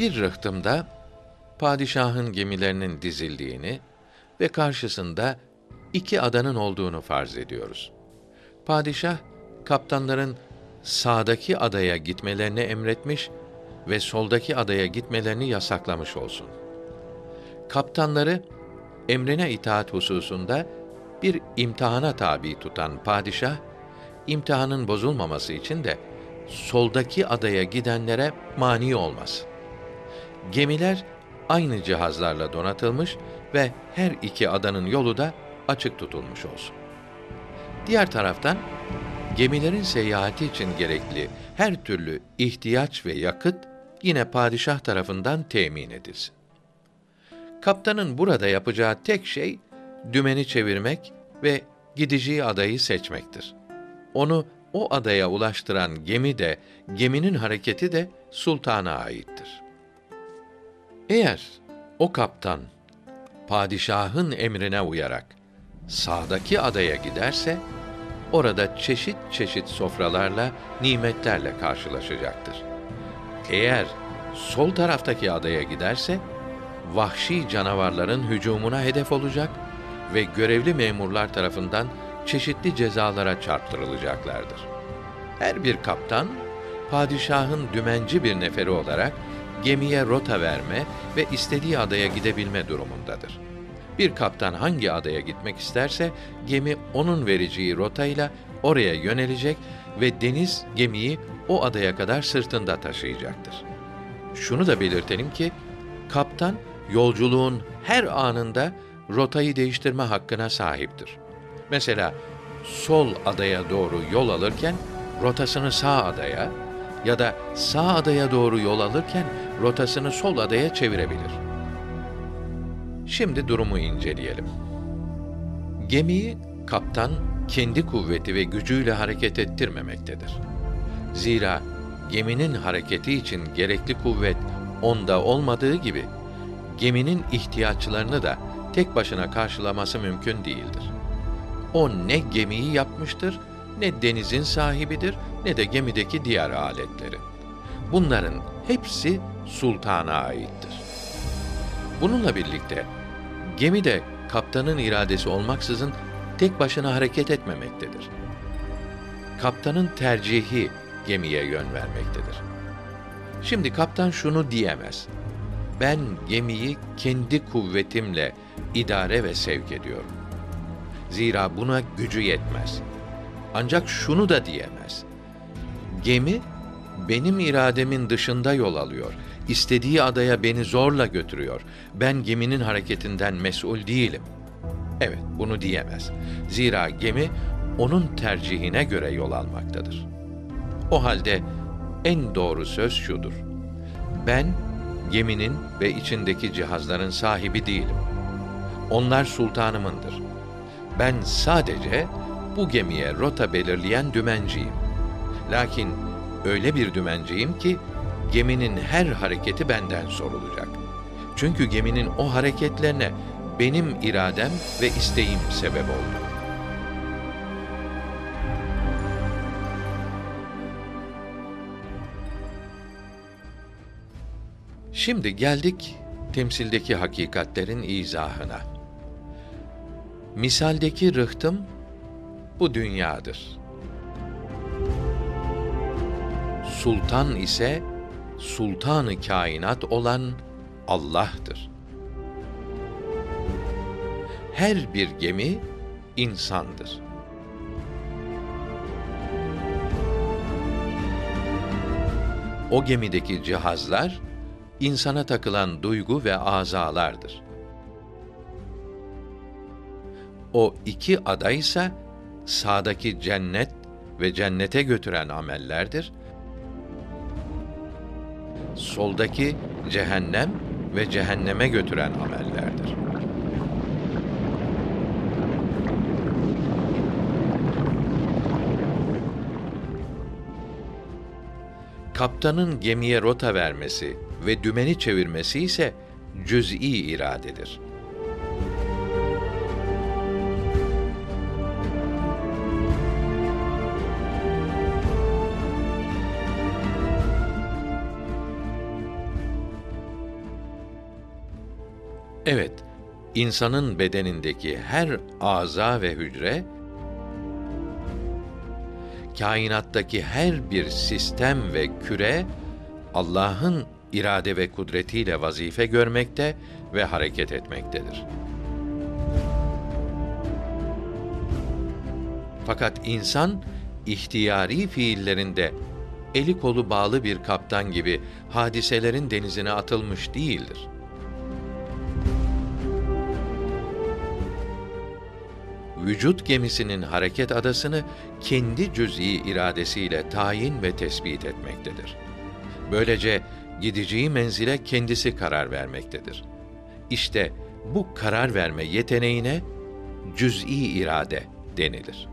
Bir rıhtımda padişahın gemilerinin dizildiğini ve karşısında iki adanın olduğunu farz ediyoruz. Padişah kaptanların sağdaki adaya gitmelerini emretmiş ve soldaki adaya gitmelerini yasaklamış olsun. Kaptanları emrine itaat hususunda bir imtihana tabi tutan padişah, imtihanın bozulmaması için de soldaki adaya gidenlere mani olmaz. Gemiler aynı cihazlarla donatılmış ve her iki adanın yolu da açık tutulmuş olsun. Diğer taraftan gemilerin seyahati için gerekli her türlü ihtiyaç ve yakıt yine padişah tarafından temin edilsin. Kaptanın burada yapacağı tek şey dümeni çevirmek ve gideceği adayı seçmektir. Onu o adaya ulaştıran gemi de, geminin hareketi de sultana aittir. Eğer o kaptan padişahın emrine uyarak sağdaki adaya giderse orada çeşit çeşit sofralarla, nimetlerle karşılaşacaktır. Eğer sol taraftaki adaya giderse vahşi canavarların hücumuna hedef olacak ve görevli memurlar tarafından çeşitli cezalara çarptırılacaklardır. Her bir kaptan padişahın dümenci bir neferi olarak gemiye rota verme ve istediği adaya gidebilme durumundadır. Bir kaptan hangi adaya gitmek isterse gemi onun vereceği rotayla oraya yönelecek ve deniz gemiyi o adaya kadar sırtında taşıyacaktır. Şunu da belirtelim ki kaptan yolculuğun her anında rotayı değiştirme hakkına sahiptir. Mesela sol adaya doğru yol alırken rotasını sağ adaya ya da sağ adaya doğru yol alırken rotasını sol adaya çevirebilir. Şimdi durumu inceleyelim. Gemiyi kaptan kendi kuvveti ve gücüyle hareket ettirmemektedir. Zira geminin hareketi için gerekli kuvvet onda olmadığı gibi geminin ihtiyaçlarını da tek başına karşılaması mümkün değildir. O ne gemiyi yapmıştır, ne denizin sahibidir, ne de gemideki diğer aletleri. Bunların hepsi sultana aittir. Bununla birlikte gemi de kaptanın iradesi olmaksızın tek başına hareket etmemektedir. Kaptanın tercihi gemiye yön vermektedir. Şimdi kaptan şunu diyemez. Ben gemiyi kendi kuvvetimle idare ve sevk ediyorum. Zira buna gücü yetmez. Ancak şunu da diyemez. Gemi benim irademin dışında yol alıyor. İstediği adaya beni zorla götürüyor. Ben geminin hareketinden mesul değilim. Evet, bunu diyemez. Zira gemi onun tercihine göre yol almaktadır. O halde en doğru söz şudur. Ben geminin ve içindeki cihazların sahibi değilim. Onlar sultanımındır. Ben sadece bu gemiye rota belirleyen dümenciyim. Lakin öyle bir dümenciyim ki geminin her hareketi benden sorulacak. Çünkü geminin o hareketlerine benim iradem ve isteğim sebep oldu. Şimdi geldik temsildeki hakikatlerin izahına. Misaldeki rıhtım bu dünyadır. Sultan ise sultanı kainat olan Allah'tır. Her bir gemi insandır. O gemideki cihazlar insana takılan duygu ve azalardır. O iki ada ise sağdaki cennet ve cennete götüren amellerdir. Soldaki cehennem ve cehenneme götüren amellerdir. Kaptanın gemiye rota vermesi ve dümeni çevirmesi ise cüz'i iradedir. Evet, insanın bedenindeki her aza ve hücre kainattaki her bir sistem ve küre Allah'ın irade ve kudretiyle vazife görmekte ve hareket etmektedir. Fakat insan ihtiyari fiillerinde eli kolu bağlı bir kaptan gibi hadiselerin denizine atılmış değildir. Vücut gemisinin hareket adasını kendi cüz'i iradesiyle tayin ve tespit etmektedir. Böylece gideceği menzile kendisi karar vermektedir. İşte bu karar verme yeteneğine cüz'i irade denilir.